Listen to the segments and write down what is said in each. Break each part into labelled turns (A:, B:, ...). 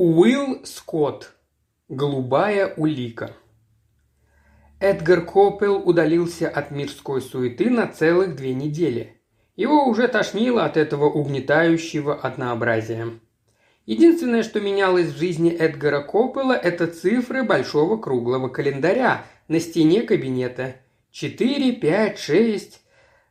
A: Уилл Скотт. Голубая улика. Эдгар Коппел удалился от мирской суеты на целых две недели. Его уже тошнило от этого угнетающего однообразия. Единственное, что менялось в жизни Эдгара Коппела, это цифры большого круглого календаря на стене кабинета. Четыре, пять, шесть.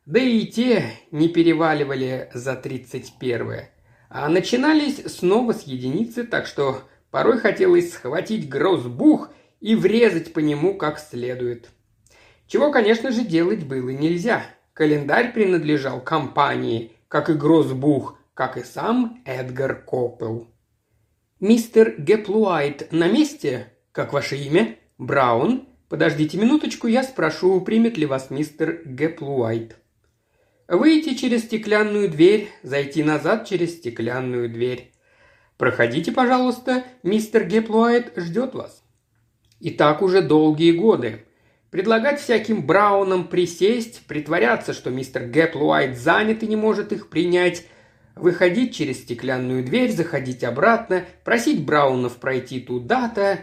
A: Да и те не переваливали за тридцать первое а начинались снова с единицы, так что порой хотелось схватить грозбух и врезать по нему как следует. Чего, конечно же, делать было нельзя. Календарь принадлежал компании, как и грозбух, как и сам Эдгар Коппел. «Мистер Геплуайт на месте? Как ваше имя? Браун? Подождите минуточку, я спрошу, примет ли вас мистер Геплуайт». Выйти через стеклянную дверь, зайти назад через стеклянную дверь. Проходите, пожалуйста, мистер Геплуайт ждет вас. И так уже долгие годы. Предлагать всяким Браунам присесть, притворяться, что мистер Геплуайт занят и не может их принять, выходить через стеклянную дверь, заходить обратно, просить Браунов пройти туда-то.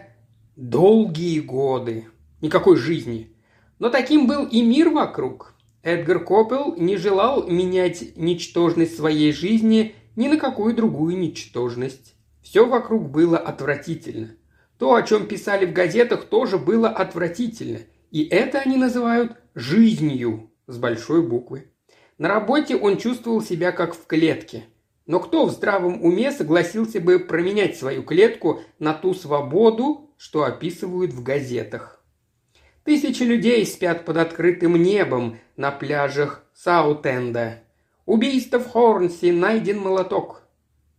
A: Долгие годы. Никакой жизни. Но таким был и мир вокруг. Эдгар Коппел не желал менять ничтожность своей жизни ни на какую другую ничтожность. Все вокруг было отвратительно. То, о чем писали в газетах, тоже было отвратительно. И это они называют «жизнью» с большой буквы. На работе он чувствовал себя как в клетке. Но кто в здравом уме согласился бы променять свою клетку на ту свободу, что описывают в газетах? Тысячи людей спят под открытым небом на пляжах Саутенда. Убийство в Хорнсе найден молоток.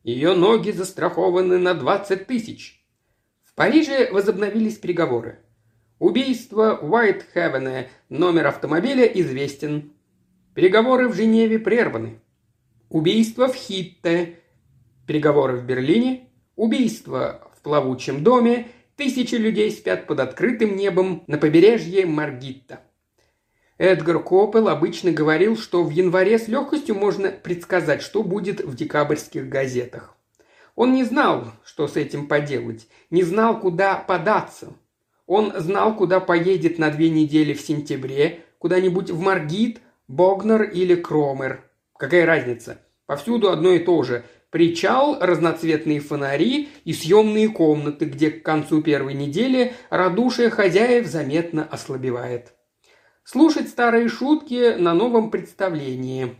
A: Ее ноги застрахованы на 20 тысяч. В Париже возобновились переговоры. Убийство Уайтхевена, номер автомобиля известен. Переговоры в Женеве прерваны. Убийство в Хитте. Переговоры в Берлине. Убийство в плавучем доме Тысячи людей спят под открытым небом на побережье Маргитта. Эдгар Коппел обычно говорил, что в январе с легкостью можно предсказать, что будет в декабрьских газетах. Он не знал, что с этим поделать, не знал, куда податься. Он знал, куда поедет на две недели в сентябре, куда-нибудь в Маргит, Богнер или Кромер. Какая разница? Повсюду одно и то же. Причал, разноцветные фонари и съемные комнаты, где к концу первой недели радушие хозяев заметно ослабевает. Слушать старые шутки на новом представлении.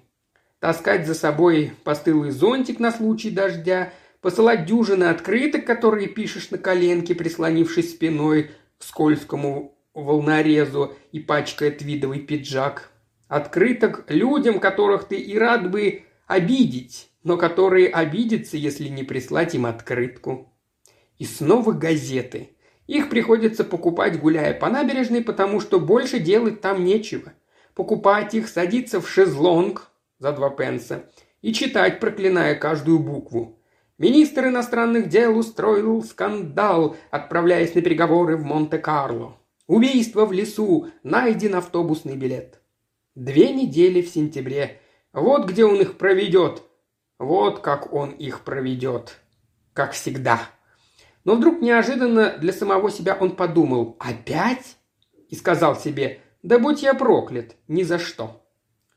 A: Таскать за собой постылый зонтик на случай дождя, посылать дюжины открыток, которые пишешь на коленке, прислонившись спиной к скользкому волнорезу и пачкая твидовый пиджак. Открыток людям, которых ты и рад бы обидеть, но которые обидятся, если не прислать им открытку. И снова газеты. Их приходится покупать, гуляя по набережной, потому что больше делать там нечего. Покупать их, садиться в шезлонг за два пенса и читать, проклиная каждую букву. Министр иностранных дел устроил скандал, отправляясь на переговоры в Монте-Карло. Убийство в лесу, найден автобусный билет. Две недели в сентябре. Вот где он их проведет, вот как он их проведет. Как всегда. Но вдруг неожиданно для самого себя он подумал «Опять?» и сказал себе «Да будь я проклят, ни за что».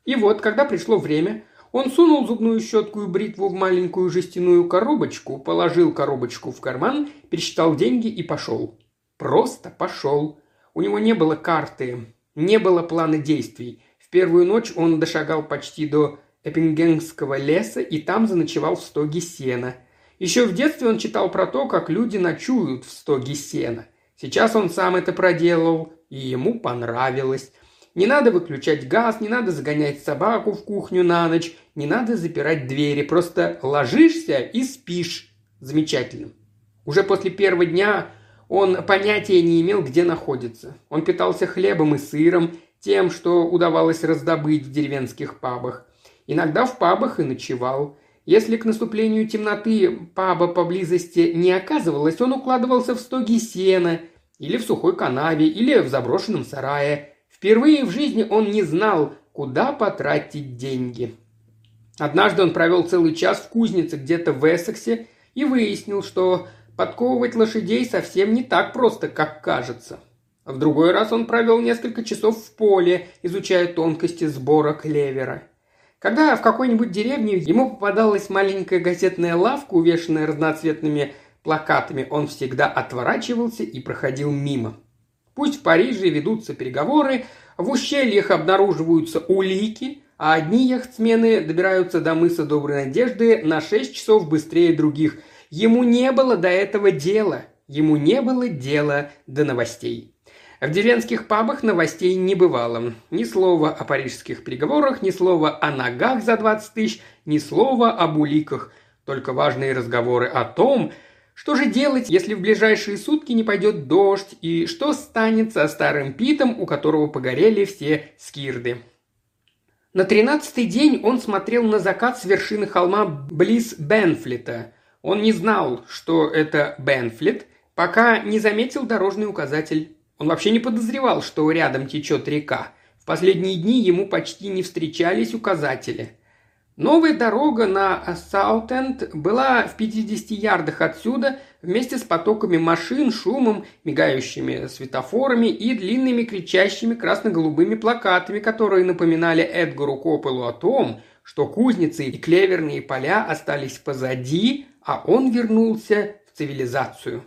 A: И вот, когда пришло время, он сунул зубную щетку и бритву в маленькую жестяную коробочку, положил коробочку в карман, пересчитал деньги и пошел. Просто пошел. У него не было карты, не было плана действий. В первую ночь он дошагал почти до Эппингенского леса и там заночевал в стоге сена. Еще в детстве он читал про то, как люди ночуют в стоге сена. Сейчас он сам это проделал, и ему понравилось. Не надо выключать газ, не надо загонять собаку в кухню на ночь, не надо запирать двери, просто ложишься и спишь. Замечательно. Уже после первого дня он понятия не имел, где находится. Он питался хлебом и сыром, тем, что удавалось раздобыть в деревенских пабах. Иногда в пабах и ночевал. Если к наступлению темноты паба поблизости не оказывалось, он укладывался в стоги сена, или в сухой канаве, или в заброшенном сарае. Впервые в жизни он не знал, куда потратить деньги. Однажды он провел целый час в кузнице где-то в Эссексе и выяснил, что подковывать лошадей совсем не так просто, как кажется. В другой раз он провел несколько часов в поле, изучая тонкости сбора клевера. Когда в какой-нибудь деревне ему попадалась маленькая газетная лавка, увешанная разноцветными плакатами, он всегда отворачивался и проходил мимо. Пусть в Париже ведутся переговоры, в ущельях обнаруживаются улики, а одни яхтсмены добираются до мыса Доброй Надежды на 6 часов быстрее других. Ему не было до этого дела. Ему не было дела до новостей. В деревенских пабах новостей не бывало. Ни слова о парижских переговорах, ни слова о ногах за 20 тысяч, ни слова об уликах. Только важные разговоры о том, что же делать, если в ближайшие сутки не пойдет дождь, и что станет со старым Питом, у которого погорели все скирды. На тринадцатый день он смотрел на закат с вершины холма близ Бенфлита. Он не знал, что это Бенфлит, пока не заметил дорожный указатель. Он вообще не подозревал, что рядом течет река. В последние дни ему почти не встречались указатели. Новая дорога на Саутенд была в 50 ярдах отсюда вместе с потоками машин, шумом, мигающими светофорами и длинными кричащими красно-голубыми плакатами, которые напоминали Эдгару Копелу о том, что кузницы и клеверные поля остались позади, а он вернулся в цивилизацию.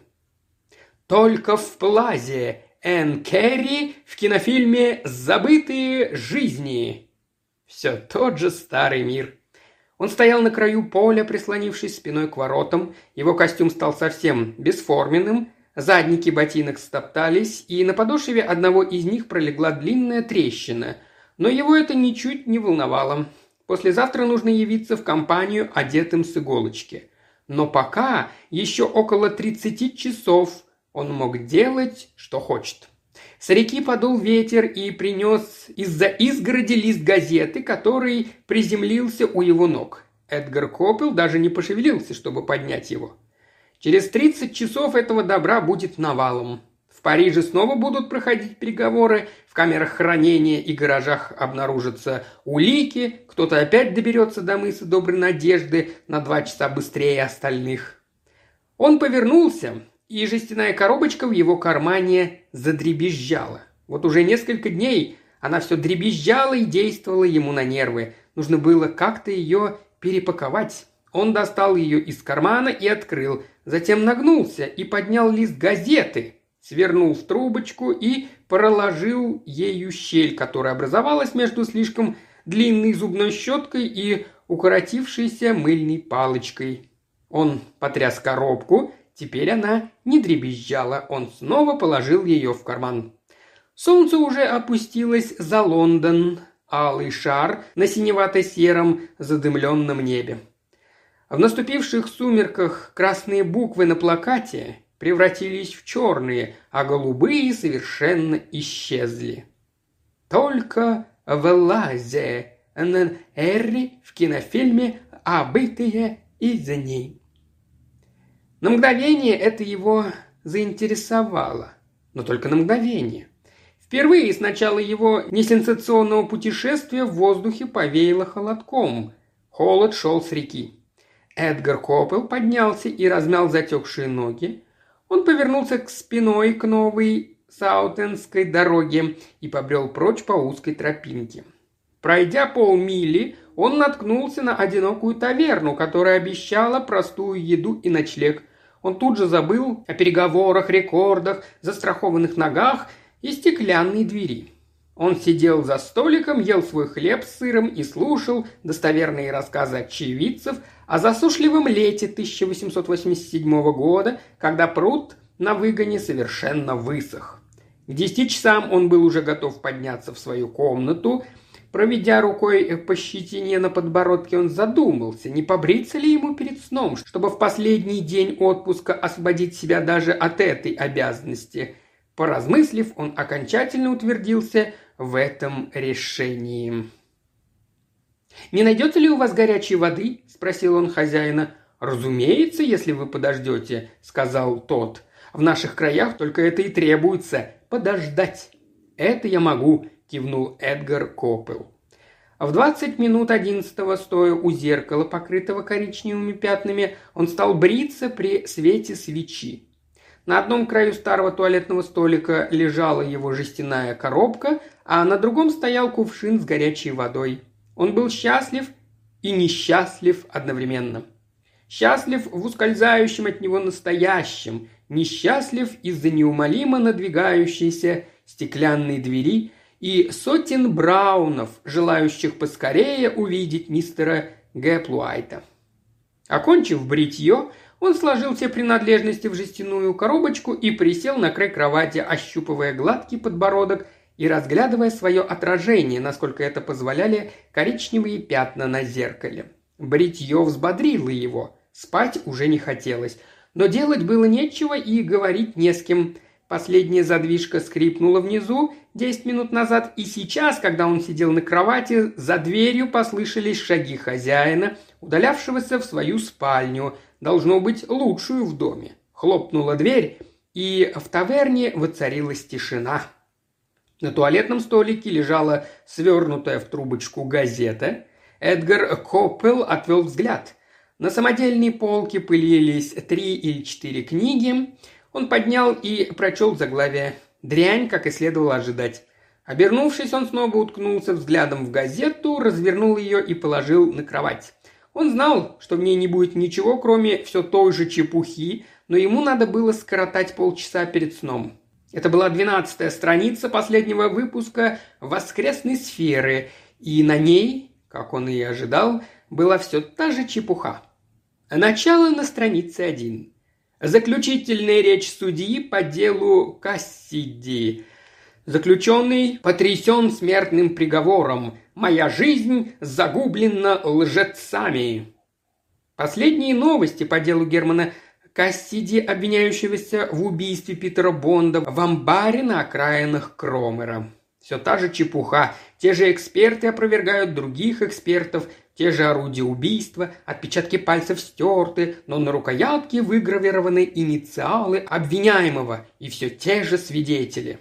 A: Только в Плазе Энн Керри в кинофильме «Забытые жизни». Все тот же старый мир – он стоял на краю поля, прислонившись спиной к воротам. Его костюм стал совсем бесформенным. Задники ботинок стоптались, и на подошве одного из них пролегла длинная трещина. Но его это ничуть не волновало. Послезавтра нужно явиться в компанию, одетым с иголочки. Но пока еще около 30 часов он мог делать, что хочет. С реки подул ветер и принес из-за изгороди лист газеты, который приземлился у его ног. Эдгар Копел даже не пошевелился, чтобы поднять его. Через 30 часов этого добра будет навалом. В Париже снова будут проходить переговоры, в камерах хранения и гаражах обнаружатся улики, кто-то опять доберется до мыса Доброй Надежды на два часа быстрее остальных. Он повернулся, и жестяная коробочка в его кармане задребезжала. Вот уже несколько дней она все дребезжала и действовала ему на нервы. Нужно было как-то ее перепаковать. Он достал ее из кармана и открыл. Затем нагнулся и поднял лист газеты, свернул в трубочку и проложил ею щель, которая образовалась между слишком длинной зубной щеткой и укоротившейся мыльной палочкой. Он потряс коробку Теперь она не дребезжала, он снова положил ее в карман. Солнце уже опустилось за Лондон, алый шар на синевато-сером задымленном небе. В наступивших сумерках красные буквы на плакате превратились в черные, а голубые совершенно исчезли. Только в Лазе Эрри в кинофильме «Обытые из-за ней». На мгновение это его заинтересовало, но только на мгновение. Впервые с начала его несенсационного путешествия в воздухе повеяло холодком. Холод шел с реки. Эдгар Коппел поднялся и размял затекшие ноги. Он повернулся к спиной к новой Саутенской дороге и побрел прочь по узкой тропинке. Пройдя полмили, он наткнулся на одинокую таверну, которая обещала простую еду и ночлег – он тут же забыл о переговорах, рекордах, застрахованных ногах и стеклянной двери. Он сидел за столиком, ел свой хлеб с сыром и слушал достоверные рассказы очевидцев о засушливом лете 1887 года, когда пруд на выгоне совершенно высох. К десяти часам он был уже готов подняться в свою комнату – Проведя рукой по щетине на подбородке, он задумался, не побриться ли ему перед сном, чтобы в последний день отпуска освободить себя даже от этой обязанности. Поразмыслив, он окончательно утвердился в этом решении. «Не найдется ли у вас горячей воды?» – спросил он хозяина. «Разумеется, если вы подождете», – сказал тот. «В наших краях только это и требуется – подождать». «Это я могу», кивнул Эдгар Копел. В 20 минут одиннадцатого, стоя у зеркала, покрытого коричневыми пятнами, он стал бриться при свете свечи. На одном краю старого туалетного столика лежала его жестяная коробка, а на другом стоял кувшин с горячей водой. Он был счастлив и несчастлив одновременно. Счастлив в ускользающем от него настоящем, несчастлив из-за неумолимо надвигающейся стеклянной двери и сотен браунов, желающих поскорее увидеть мистера Гэплуайта. Окончив бритье, он сложил все принадлежности в жестяную коробочку и присел на край кровати, ощупывая гладкий подбородок и разглядывая свое отражение, насколько это позволяли коричневые пятна на зеркале. Бритье взбодрило его, спать уже не хотелось, но делать было нечего и говорить не с кем. Последняя задвижка скрипнула внизу десять минут назад, и сейчас, когда он сидел на кровати, за дверью послышались шаги хозяина, удалявшегося в свою спальню, должно быть, лучшую в доме. Хлопнула дверь, и в таверне воцарилась тишина. На туалетном столике лежала свернутая в трубочку газета. Эдгар Коппел отвел взгляд. На самодельной полке пылились три или четыре книги. Он поднял и прочел заглавие. Дрянь, как и следовало ожидать. Обернувшись, он снова уткнулся взглядом в газету, развернул ее и положил на кровать. Он знал, что в ней не будет ничего, кроме все той же чепухи, но ему надо было скоротать полчаса перед сном. Это была двенадцатая страница последнего выпуска «Воскресной сферы», и на ней, как он и ожидал, была все та же чепуха. Начало на странице один. Заключительная речь судьи по делу Кассиди. Заключенный потрясен смертным приговором. Моя жизнь загублена лжецами. Последние новости по делу Германа Кассиди, обвиняющегося в убийстве Питера Бонда в амбаре на окраинах Кромера. Все та же чепуха. Те же эксперты опровергают других экспертов, те же орудия убийства, отпечатки пальцев стерты, но на рукоятке выгравированы инициалы обвиняемого и все те же свидетели.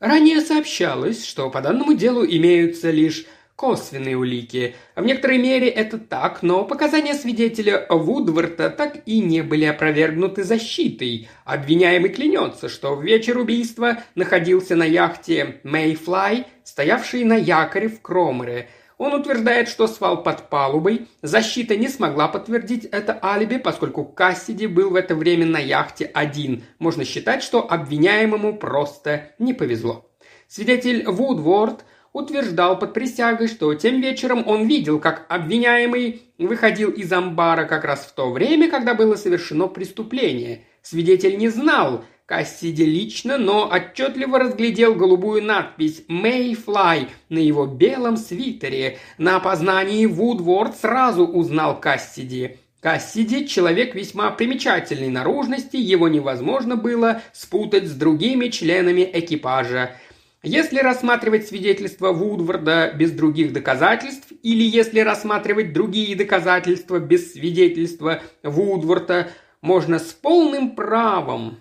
A: Ранее сообщалось, что по данному делу имеются лишь косвенные улики. В некоторой мере это так, но показания свидетеля Вудворта так и не были опровергнуты защитой. Обвиняемый клянется, что в вечер убийства находился на яхте Mayfly, стоявшей на якоре в Кромере. Он утверждает, что свал под палубой. Защита не смогла подтвердить это алиби, поскольку Кассиди был в это время на яхте один. Можно считать, что обвиняемому просто не повезло. Свидетель Вудворд – утверждал под присягой, что тем вечером он видел, как обвиняемый выходил из амбара как раз в то время, когда было совершено преступление. Свидетель не знал Кассиди лично, но отчетливо разглядел голубую надпись «Mayfly» на его белом свитере. На опознании Вудворд сразу узнал Кассиди. Кассиди – человек весьма примечательной наружности, его невозможно было спутать с другими членами экипажа – если рассматривать свидетельства Вудварда без других доказательств, или если рассматривать другие доказательства без свидетельства Вудварда, можно с полным правом.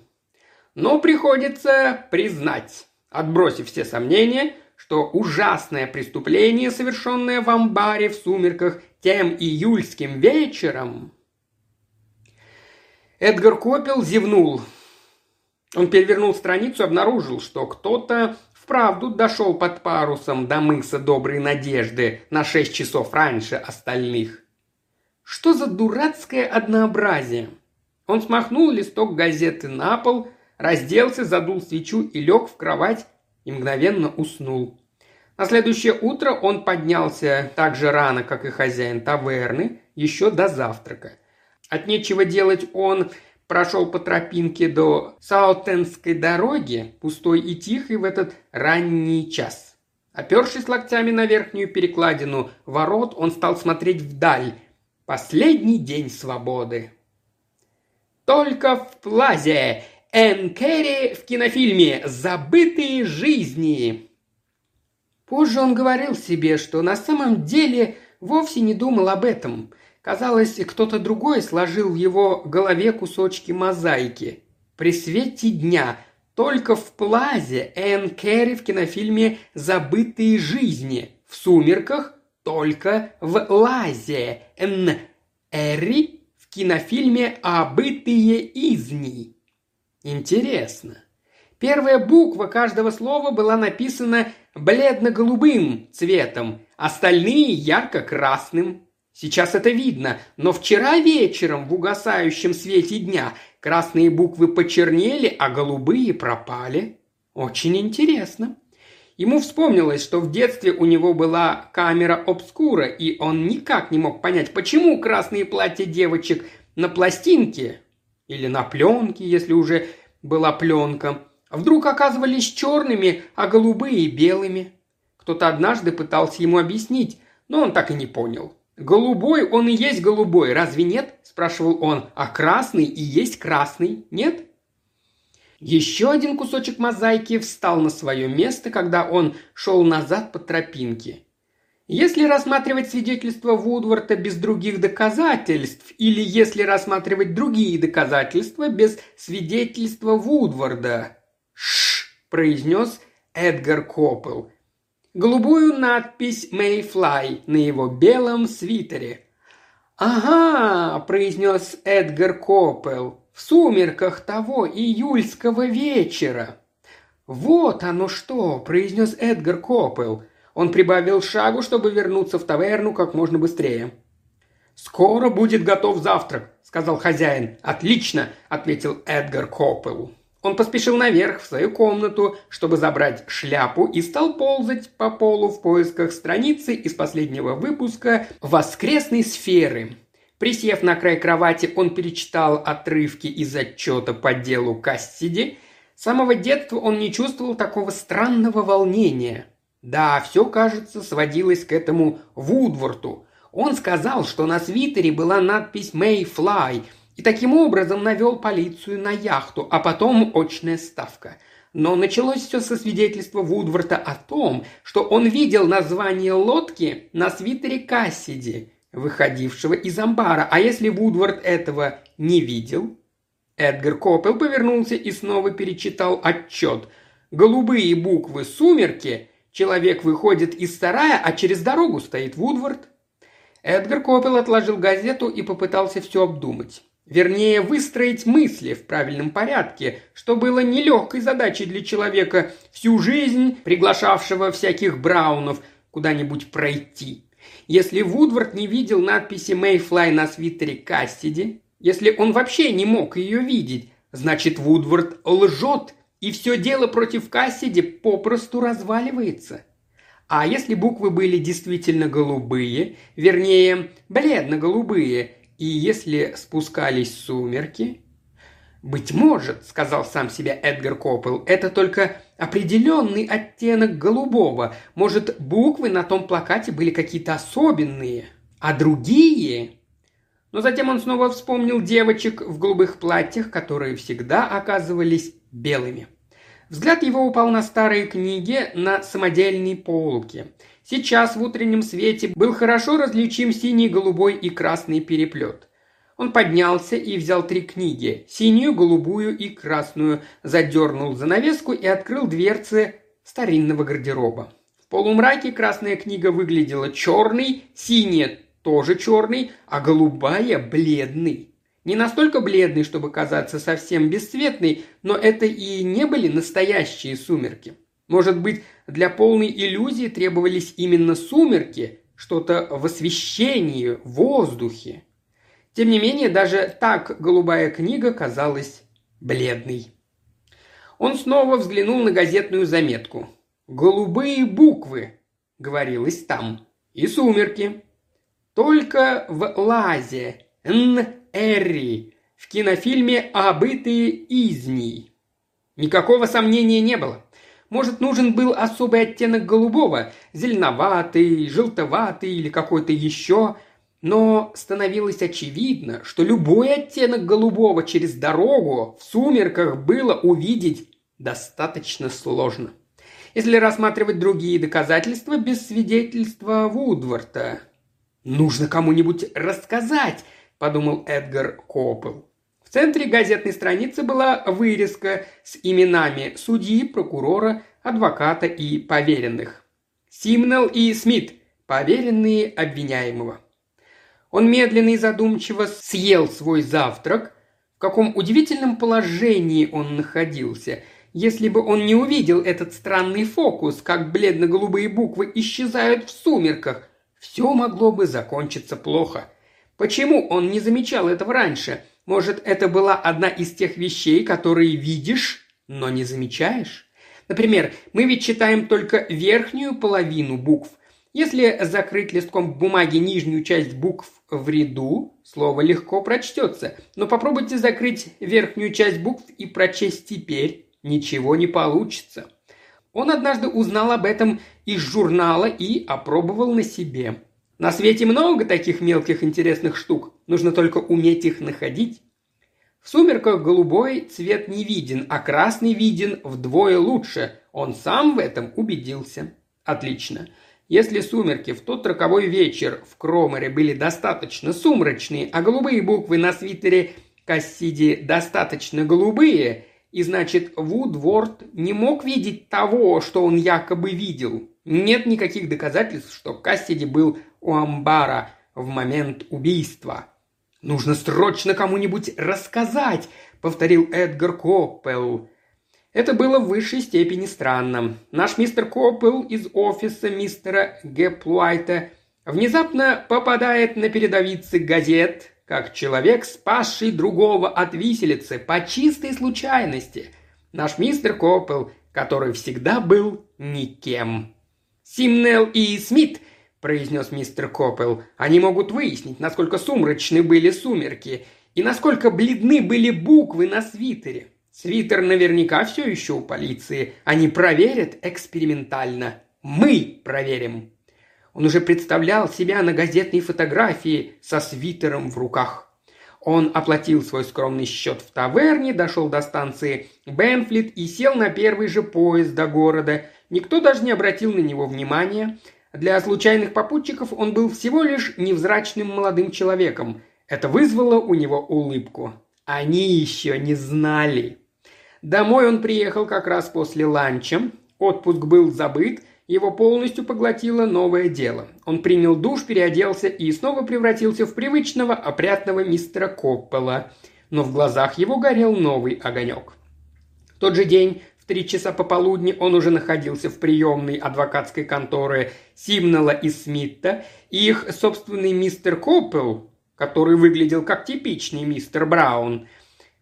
A: Но приходится признать, отбросив все сомнения, что ужасное преступление, совершенное в амбаре в сумерках тем июльским вечером... Эдгар Копел зевнул. Он перевернул страницу и обнаружил, что кто-то вправду дошел под парусом до мыса Доброй Надежды на шесть часов раньше остальных. Что за дурацкое однообразие? Он смахнул листок газеты на пол, разделся, задул свечу и лег в кровать и мгновенно уснул. На следующее утро он поднялся так же рано, как и хозяин таверны, еще до завтрака. От нечего делать он прошел по тропинке до Саутенской дороги, пустой и тихой в этот ранний час. Опершись локтями на верхнюю перекладину ворот, он стал смотреть вдаль. Последний день свободы. Только в плазе Энн Керри в кинофильме «Забытые жизни». Позже он говорил себе, что на самом деле вовсе не думал об этом – Казалось, кто-то другой сложил в его голове кусочки мозаики. При свете дня только в плазе Энн Керри в кинофильме «Забытые жизни» в сумерках только в Лазе, Н. Эри в кинофильме «Обытые изни». Интересно. Первая буква каждого слова была написана бледно-голубым цветом, остальные ярко-красным. Сейчас это видно, но вчера вечером в угасающем свете дня красные буквы почернели, а голубые пропали. Очень интересно. Ему вспомнилось, что в детстве у него была камера обскура, и он никак не мог понять, почему красные платья девочек на пластинке или на пленке, если уже была пленка, вдруг оказывались черными, а голубые – белыми. Кто-то однажды пытался ему объяснить, но он так и не понял. «Голубой он и есть голубой, разве нет?» – спрашивал он. «А красный и есть красный, нет?» Еще один кусочек мозаики встал на свое место, когда он шел назад по тропинке. Если рассматривать свидетельство Вудворта без других доказательств, или если рассматривать другие доказательства без свидетельства Вудворда, «Ш», – произнес Эдгар Коппел, голубую надпись «Mayfly» на его белом свитере. «Ага», – произнес Эдгар Коппел, в сумерках того июльского вечера. «Вот оно что!» – произнес Эдгар Коппел. Он прибавил шагу, чтобы вернуться в таверну как можно быстрее. «Скоро будет готов завтрак», – сказал хозяин. «Отлично», – ответил Эдгар Коппел. Он поспешил наверх в свою комнату, чтобы забрать шляпу и стал ползать по полу в поисках страницы из последнего выпуска «Воскресной сферы», Присев на край кровати, он перечитал отрывки из отчета по делу Кассиди. С самого детства он не чувствовал такого странного волнения. Да, все, кажется, сводилось к этому Вудворту. Он сказал, что на свитере была надпись «Мэйфлай», и таким образом навел полицию на яхту, а потом очная ставка. Но началось все со свидетельства Вудворта о том, что он видел название лодки на свитере Кассиди – выходившего из амбара. А если Вудвард этого не видел? Эдгар Коппел повернулся и снова перечитал отчет. Голубые буквы «Сумерки», человек выходит из сарая, а через дорогу стоит Вудвард. Эдгар Коппел отложил газету и попытался все обдумать. Вернее, выстроить мысли в правильном порядке, что было нелегкой задачей для человека, всю жизнь приглашавшего всяких браунов куда-нибудь пройти. Если Вудвард не видел надписи «Мэйфлай» на свитере Кастиди, если он вообще не мог ее видеть, значит Вудвард лжет, и все дело против Кассиди попросту разваливается. А если буквы были действительно голубые, вернее, бледно-голубые, и если спускались сумерки, «Быть может», — сказал сам себе Эдгар Коппел, — «это только определенный оттенок голубого. Может, буквы на том плакате были какие-то особенные, а другие...» Но затем он снова вспомнил девочек в голубых платьях, которые всегда оказывались белыми. Взгляд его упал на старые книги на самодельной полке. Сейчас в утреннем свете был хорошо различим синий, голубой и красный переплет. Он поднялся и взял три книги – синюю, голубую и красную, задернул занавеску и открыл дверцы старинного гардероба. В полумраке красная книга выглядела черной, синяя тоже черный, а голубая – бледный. Не настолько бледный, чтобы казаться совсем бесцветной, но это и не были настоящие сумерки. Может быть, для полной иллюзии требовались именно сумерки, что-то в освещении, в воздухе. Тем не менее, даже так голубая книга казалась бледной. Он снова взглянул на газетную заметку. «Голубые буквы», — говорилось там, — «и сумерки». Только в Лазе, Н-Эрри, в кинофильме «Обытые изни». Никакого сомнения не было. Может, нужен был особый оттенок голубого, зеленоватый, желтоватый или какой-то еще, но становилось очевидно, что любой оттенок голубого через дорогу в сумерках было увидеть достаточно сложно. Если рассматривать другие доказательства без свидетельства Вудворта. «Нужно кому-нибудь рассказать», – подумал Эдгар Коппел. В центре газетной страницы была вырезка с именами судьи, прокурора, адвоката и поверенных. Симнел и Смит, поверенные обвиняемого. Он медленно и задумчиво съел свой завтрак. В каком удивительном положении он находился – если бы он не увидел этот странный фокус, как бледно-голубые буквы исчезают в сумерках, все могло бы закончиться плохо. Почему он не замечал этого раньше? Может, это была одна из тех вещей, которые видишь, но не замечаешь? Например, мы ведь читаем только верхнюю половину букв. Если закрыть листком бумаги нижнюю часть букв в ряду, слово легко прочтется. Но попробуйте закрыть верхнюю часть букв и прочесть теперь. Ничего не получится. Он однажды узнал об этом из журнала и опробовал на себе. На свете много таких мелких интересных штук, нужно только уметь их находить. В сумерках голубой цвет не виден, а красный виден вдвое лучше. Он сам в этом убедился. Отлично. Если сумерки в тот роковой вечер в Кромере были достаточно сумрачные, а голубые буквы на свитере Кассиди достаточно голубые, и значит, Вудворд не мог видеть того, что он якобы видел. Нет никаких доказательств, что Кассиди был у амбара в момент убийства. «Нужно срочно кому-нибудь рассказать», — повторил Эдгар Коппел. Это было в высшей степени странно. Наш мистер Коппел из офиса мистера Геплуайта внезапно попадает на передовицы газет, как человек, спасший другого от виселицы по чистой случайности. Наш мистер Коппел, который всегда был никем. «Симнел и Смит», – произнес мистер Коппел, – «они могут выяснить, насколько сумрачны были сумерки и насколько бледны были буквы на свитере. Свитер наверняка все еще у полиции. Они проверят экспериментально. Мы проверим». Он уже представлял себя на газетной фотографии со свитером в руках. Он оплатил свой скромный счет в таверне, дошел до станции Бенфлит и сел на первый же поезд до города. Никто даже не обратил на него внимания. Для случайных попутчиков он был всего лишь невзрачным молодым человеком. Это вызвало у него улыбку. Они еще не знали. Домой он приехал как раз после ланча. Отпуск был забыт, его полностью поглотило новое дело. Он принял душ, переоделся и снова превратился в привычного опрятного мистера Коппела. Но в глазах его горел новый огонек. В тот же день три часа пополудни он уже находился в приемной адвокатской конторы Симнела и Смитта, и их собственный мистер Коппел, который выглядел как типичный мистер Браун,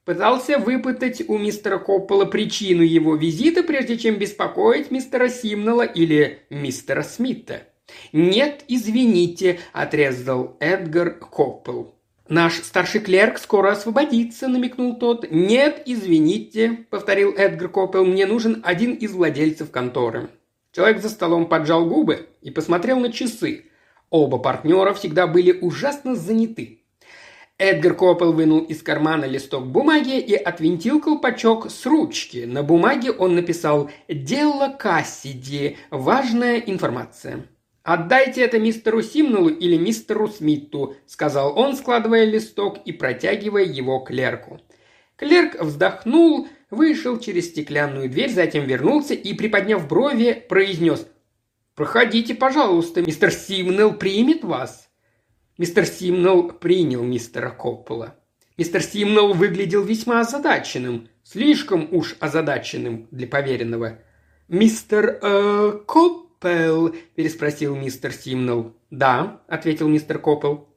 A: Пытался выпытать у мистера Коппола причину его визита, прежде чем беспокоить мистера Симнела или мистера Смита. «Нет, извините», – отрезал Эдгар Коппел. «Наш старший клерк скоро освободится», – намекнул тот. «Нет, извините», – повторил Эдгар Коппел. «Мне нужен один из владельцев конторы». Человек за столом поджал губы и посмотрел на часы. Оба партнера всегда были ужасно заняты. Эдгар Коппел вынул из кармана листок бумаги и отвинтил колпачок с ручки. На бумаге он написал «Дело Кассиди. Важная информация». «Отдайте это мистеру Симнулу или мистеру Смиту», – сказал он, складывая листок и протягивая его клерку. Клерк вздохнул, вышел через стеклянную дверь, затем вернулся и, приподняв брови, произнес «Проходите, пожалуйста, мистер Симнелл примет вас». Мистер Симнелл принял мистера Коппола. Мистер Симнелл выглядел весьма озадаченным, слишком уж озадаченным для поверенного. «Мистер э, Коппел?» – переспросил мистер Симнелл. «Да», – ответил мистер Коппел.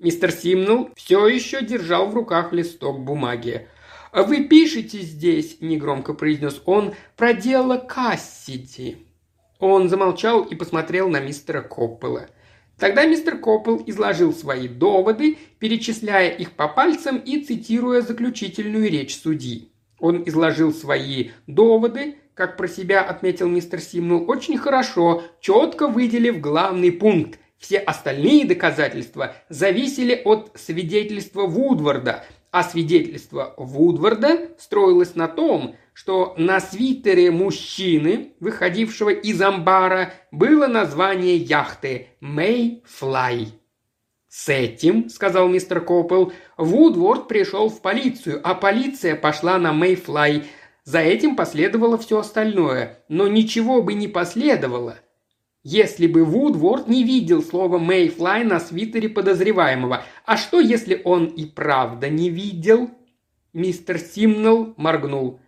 A: Мистер Симнелл все еще держал в руках листок бумаги. «Вы пишете здесь», – негромко произнес он, – «про дело Кассиди». Он замолчал и посмотрел на мистера Коппела – Тогда мистер Коппел изложил свои доводы, перечисляя их по пальцам и цитируя заключительную речь судьи. Он изложил свои доводы, как про себя отметил мистер Симнул, очень хорошо, четко выделив главный пункт. Все остальные доказательства зависели от свидетельства Вудварда, а свидетельство Вудварда строилось на том, что на свитере мужчины, выходившего из амбара, было название яхты «Мэйфлай». «С этим, — сказал мистер Коппел, — Вудворд пришел в полицию, а полиция пошла на Мэйфлай. За этим последовало все остальное, но ничего бы не последовало. если бы Вудворд не видел слова «Мэйфлай» на свитере подозреваемого. А что, если он и правда не видел?» Мистер Симнелл моргнул.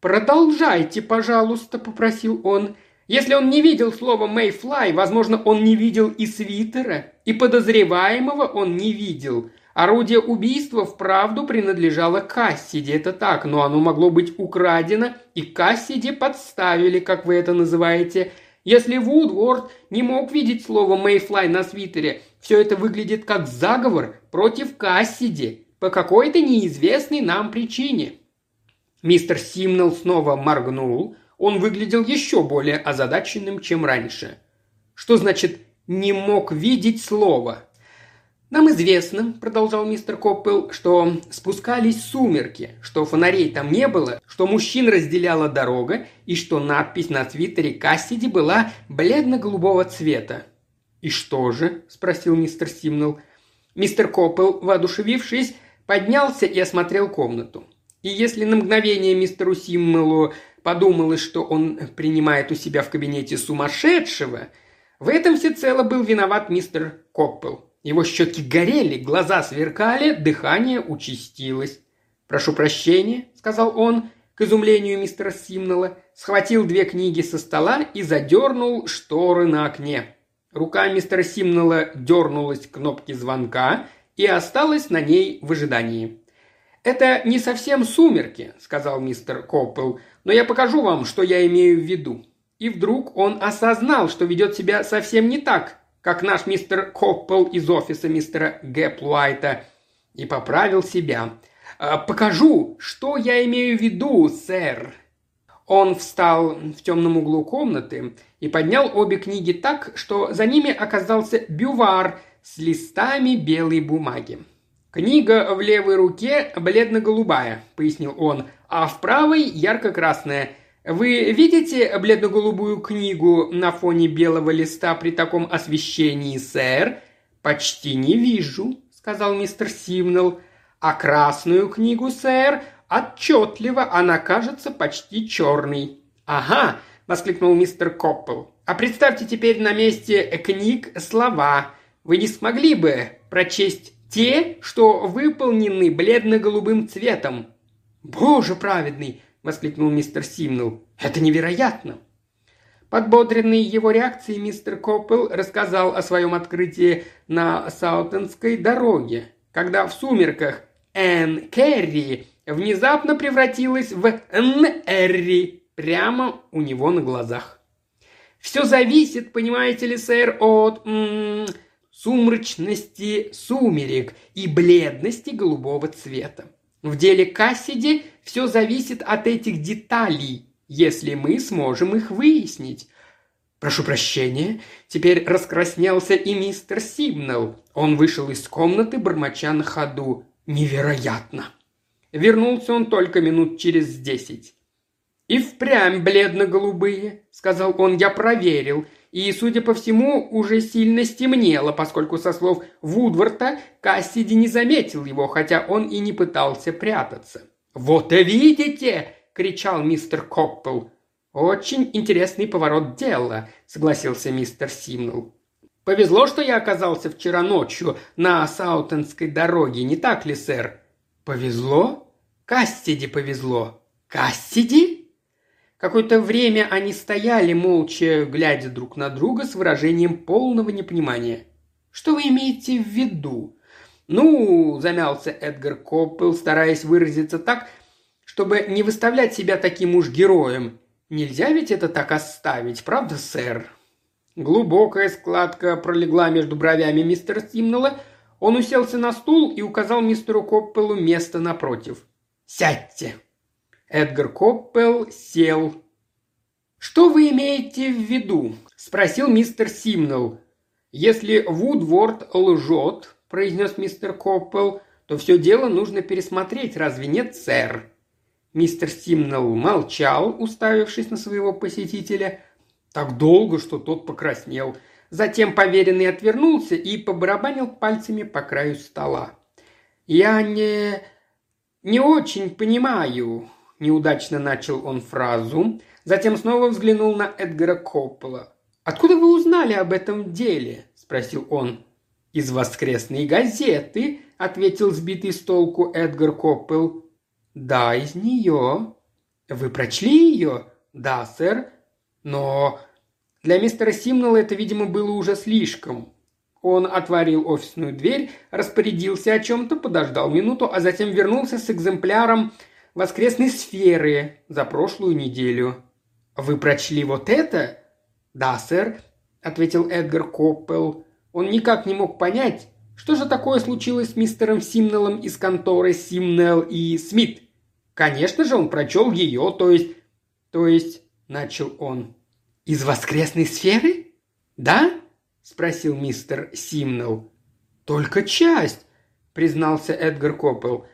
A: «Продолжайте, пожалуйста», — попросил он. «Если он не видел слова «Мэйфлай», возможно, он не видел и свитера, и подозреваемого он не видел. Орудие убийства вправду принадлежало Кассиде, это так, но оно могло быть украдено, и Кассиде подставили, как вы это называете. Если Вудворд не мог видеть слово «Мэйфлай» на свитере, все это выглядит как заговор против Кассиди по какой-то неизвестной нам причине. Мистер Симнелл снова моргнул. Он выглядел еще более озадаченным, чем раньше. Что значит «не мог видеть слово»? «Нам известно», – продолжал мистер Коппел, – «что спускались сумерки, что фонарей там не было, что мужчин разделяла дорога и что надпись на твиттере Кассиди была бледно-голубого цвета». «И что же?» – спросил мистер Симнелл. Мистер Коппел, воодушевившись, поднялся и осмотрел комнату. И если на мгновение мистеру Симмелу подумалось, что он принимает у себя в кабинете сумасшедшего, в этом всецело был виноват мистер Коппел. Его щеки горели, глаза сверкали, дыхание участилось. «Прошу прощения», — сказал он, к изумлению мистера Симнелла, схватил две книги со стола и задернул шторы на окне. Рука мистера Симнелла дернулась к кнопке звонка и осталась на ней в ожидании. «Это не совсем сумерки», – сказал мистер Коппел, – «но я покажу вам, что я имею в виду». И вдруг он осознал, что ведет себя совсем не так, как наш мистер Коппел из офиса мистера Гэплуайта, и поправил себя. «А, «Покажу, что я имею в виду, сэр». Он встал в темном углу комнаты и поднял обе книги так, что за ними оказался бювар с листами белой бумаги. «Книга в левой руке бледно-голубая», — пояснил он, — «а в правой ярко-красная. Вы видите бледно-голубую книгу на фоне белого листа при таком освещении, сэр?» «Почти не вижу», — сказал мистер Симнелл. «А красную книгу, сэр, отчетливо, она кажется почти черной». «Ага», — воскликнул мистер Коппел. «А представьте теперь на месте книг слова. Вы не смогли бы прочесть те, что выполнены бледно-голубым цветом». «Боже праведный!» – воскликнул мистер Симнелл. «Это невероятно!» Подбодренный его реакцией, мистер Коппел рассказал о своем открытии на Саутенской дороге, когда в сумерках Энн Керри внезапно превратилась в Н. Эрри прямо у него на глазах. «Все зависит, понимаете ли, сэр, от м -м, сумрачности сумерек и бледности голубого цвета. В деле Кассиди все зависит от этих деталей, если мы сможем их выяснить. Прошу прощения, теперь раскраснелся и мистер Симнелл. Он вышел из комнаты, бормоча на ходу. Невероятно! Вернулся он только минут через десять. «И впрямь бледно-голубые», — сказал он, — «я проверил и, судя по всему, уже сильно стемнело, поскольку, со слов Вудворта, Кассиди не заметил его, хотя он и не пытался прятаться. «Вот и видите!» – кричал мистер Коппел. «Очень интересный поворот дела», – согласился мистер Симнелл. «Повезло, что я оказался вчера ночью на Саутенской дороге, не так ли, сэр?» «Повезло? Кассиди повезло. Кассиди?» Какое-то время они стояли, молча глядя друг на друга с выражением полного непонимания. «Что вы имеете в виду?» «Ну», – замялся Эдгар Коппел, стараясь выразиться так, чтобы не выставлять себя таким уж героем. «Нельзя ведь это так оставить, правда, сэр?» Глубокая складка пролегла между бровями мистера Симнелла. Он уселся на стул и указал мистеру Коппелу место напротив. «Сядьте!» Эдгар Коппел сел. «Что вы имеете в виду?» – спросил мистер Симнелл. «Если Вудворд лжет», – произнес мистер Коппел, – «то все дело нужно пересмотреть, разве нет, сэр?» Мистер Симнелл молчал, уставившись на своего посетителя, так долго, что тот покраснел. Затем поверенный отвернулся и побарабанил пальцами по краю стола. «Я не... не очень понимаю», Неудачно начал он фразу, затем снова взглянул на Эдгара Коппола. «Откуда вы узнали об этом деле?» – спросил он. «Из воскресной газеты», – ответил сбитый с толку Эдгар Коппел. «Да, из нее». «Вы прочли ее?» «Да, сэр». «Но для мистера Симнелла это, видимо, было уже слишком. Он отворил офисную дверь, распорядился о чем-то, подождал минуту, а затем вернулся с экземпляром воскресной сферы за прошлую неделю. «Вы прочли вот это?» «Да, сэр», — ответил Эдгар Коппел. Он никак не мог понять, что же такое случилось с мистером Симнеллом из конторы Симнелл и Смит. Конечно же, он прочел ее, то есть... То есть, начал он. «Из воскресной сферы?» «Да?» – спросил мистер Симнелл. «Только часть», – признался Эдгар Коппел.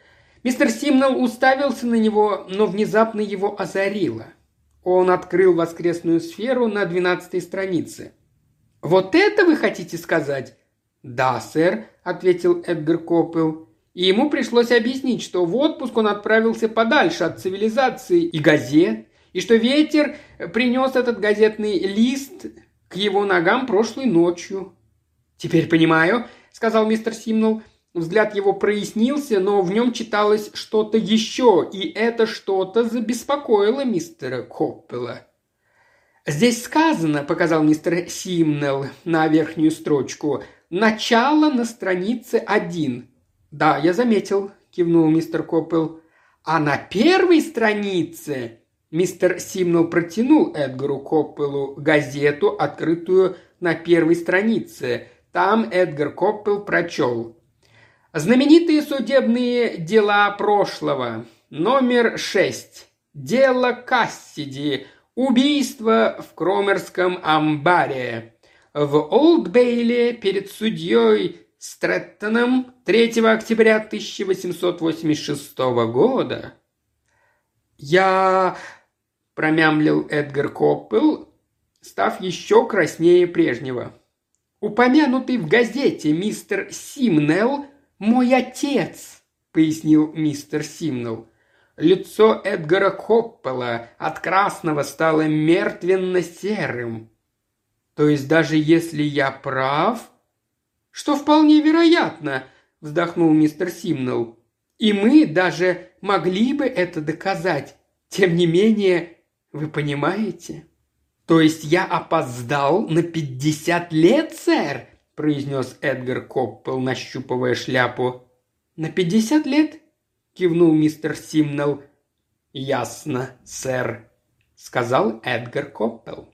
A: Мистер Симнелл уставился на него, но внезапно его озарило. Он открыл воскресную сферу на двенадцатой странице. «Вот это вы хотите сказать?» «Да, сэр», – ответил Эдгар Коппел. И ему пришлось объяснить, что в отпуск он отправился подальше от цивилизации и газет, и что ветер принес этот газетный лист к его ногам прошлой ночью. «Теперь понимаю», — сказал мистер Симнул. Взгляд его прояснился, но в нем читалось что-то еще, и это что-то забеспокоило мистера Коппела. «Здесь сказано», — показал мистер Симнелл на верхнюю строчку, «начало на странице один». «Да, я заметил», — кивнул мистер Коппел. «А на первой странице Мистер Симнел протянул Эдгару Коппелу газету, открытую на первой странице. Там Эдгар Коппел прочел. Знаменитые судебные дела прошлого. Номер шесть. Дело Кассиди. Убийство в Кромерском амбаре. В Олдбейле перед судьей Стрэттоном 3 октября 1886 года. «Я – промямлил Эдгар Коппел, став еще краснее прежнего. «Упомянутый в газете мистер Симнелл – мой отец», – пояснил мистер Симнелл. Лицо Эдгара Коппела от красного стало мертвенно-серым. «То есть даже если я прав...» «Что вполне вероятно», – вздохнул мистер Симнелл. «И мы даже могли бы это доказать. Тем не менее, вы понимаете? То есть я опоздал на пятьдесят лет, сэр? Произнес Эдгар Коппел, нащупывая шляпу. На пятьдесят лет? кивнул мистер Симнелл. Ясно, сэр, сказал Эдгар Коппел.